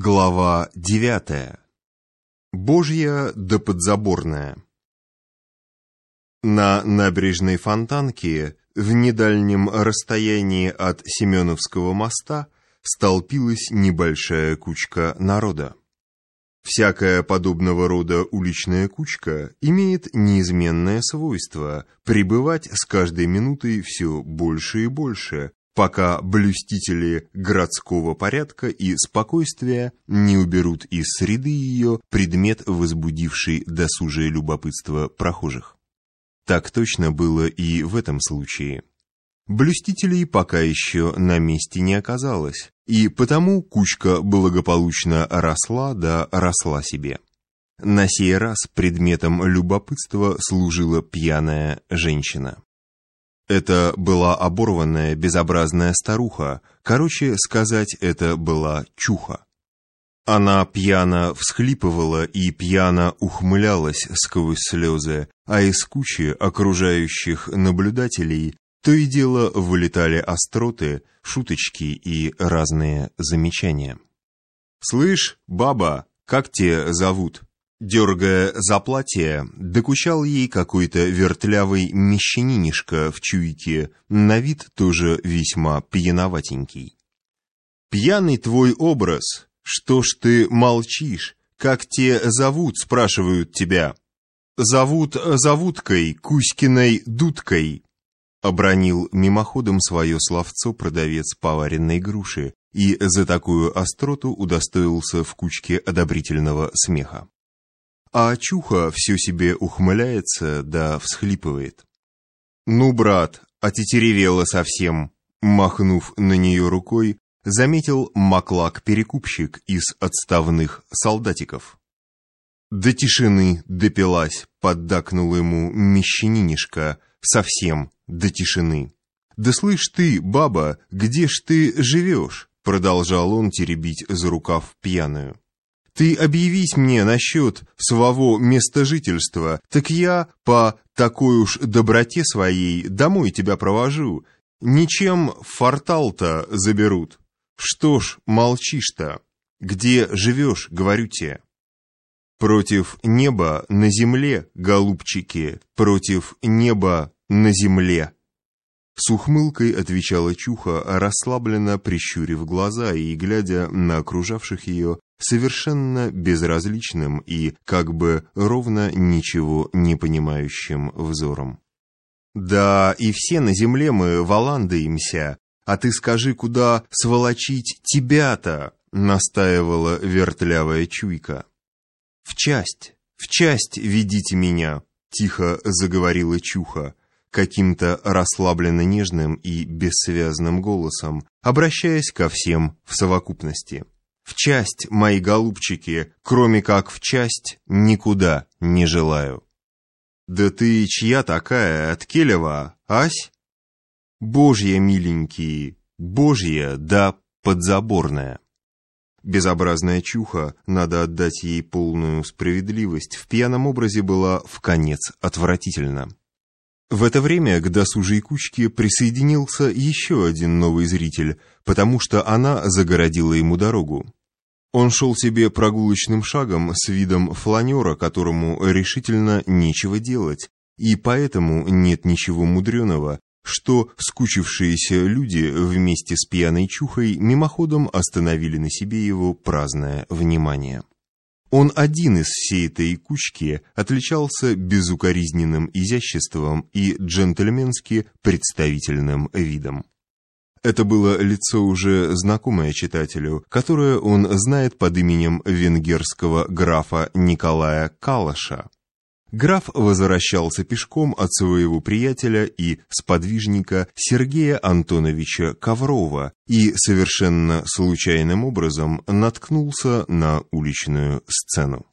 Глава девятая. Божья да подзаборная. На набережной Фонтанке, в недальнем расстоянии от Семеновского моста, столпилась небольшая кучка народа. Всякая подобного рода уличная кучка имеет неизменное свойство пребывать с каждой минутой все больше и больше, пока блюстители городского порядка и спокойствия не уберут из среды ее предмет, возбудивший досужее любопытство прохожих. Так точно было и в этом случае. Блюстителей пока еще на месте не оказалось, и потому кучка благополучно росла да росла себе. На сей раз предметом любопытства служила пьяная женщина. Это была оборванная, безобразная старуха. Короче сказать, это была чуха. Она пьяно всхлипывала и пьяно ухмылялась сквозь слезы, а из кучи окружающих наблюдателей то и дело вылетали остроты, шуточки и разные замечания. «Слышь, баба, как тебя зовут?» Дергая за платье, докучал ей какой-то вертлявый мещанинишка в чуйке, на вид тоже весьма пьяноватенький. «Пьяный твой образ! Что ж ты молчишь? Как те зовут?» — спрашивают тебя. «Зовут Завуткой, Кузькиной Дудкой», — обронил мимоходом свое словцо продавец поваренной груши и за такую остроту удостоился в кучке одобрительного смеха а Чуха все себе ухмыляется да всхлипывает. «Ну, брат, отетеревела совсем!» Махнув на нее рукой, заметил маклак-перекупщик из отставных солдатиков. «До тишины допилась», — поддакнул ему мещанинишка, «совсем до тишины». «Да слышь ты, баба, где ж ты живешь?» — продолжал он теребить за рукав пьяную. Ты объявись мне насчет своего места жительства, так я по такой уж доброте своей домой тебя провожу. Ничем фортал-то заберут. Что ж, молчишь-то? Где живешь, говорю тебе? Против неба на земле, голубчики, против неба на земле. С ухмылкой отвечала Чуха, расслабленно прищурив глаза и глядя на окружавших ее совершенно безразличным и как бы ровно ничего не понимающим взором. «Да, и все на земле мы валандаемся, а ты скажи, куда сволочить тебя-то?» — настаивала вертлявая чуйка. «В часть, в часть ведите меня!» — тихо заговорила чуха, каким-то расслабленно нежным и бессвязным голосом, обращаясь ко всем в совокупности. В часть, мои голубчики, кроме как в часть, никуда не желаю. Да ты чья такая, от Келева, ась? Божья, миленькие, божья, да подзаборная. Безобразная чуха, надо отдать ей полную справедливость, в пьяном образе была в конец отвратительна. В это время к досужей кучке присоединился еще один новый зритель, потому что она загородила ему дорогу. Он шел себе прогулочным шагом с видом фланера, которому решительно нечего делать, и поэтому нет ничего мудреного, что скучившиеся люди вместе с пьяной чухой мимоходом остановили на себе его праздное внимание. Он один из всей этой кучки отличался безукоризненным изяществом и джентльменски представительным видом. Это было лицо уже знакомое читателю, которое он знает под именем венгерского графа Николая Калаша. Граф возвращался пешком от своего приятеля и сподвижника Сергея Антоновича Коврова и совершенно случайным образом наткнулся на уличную сцену.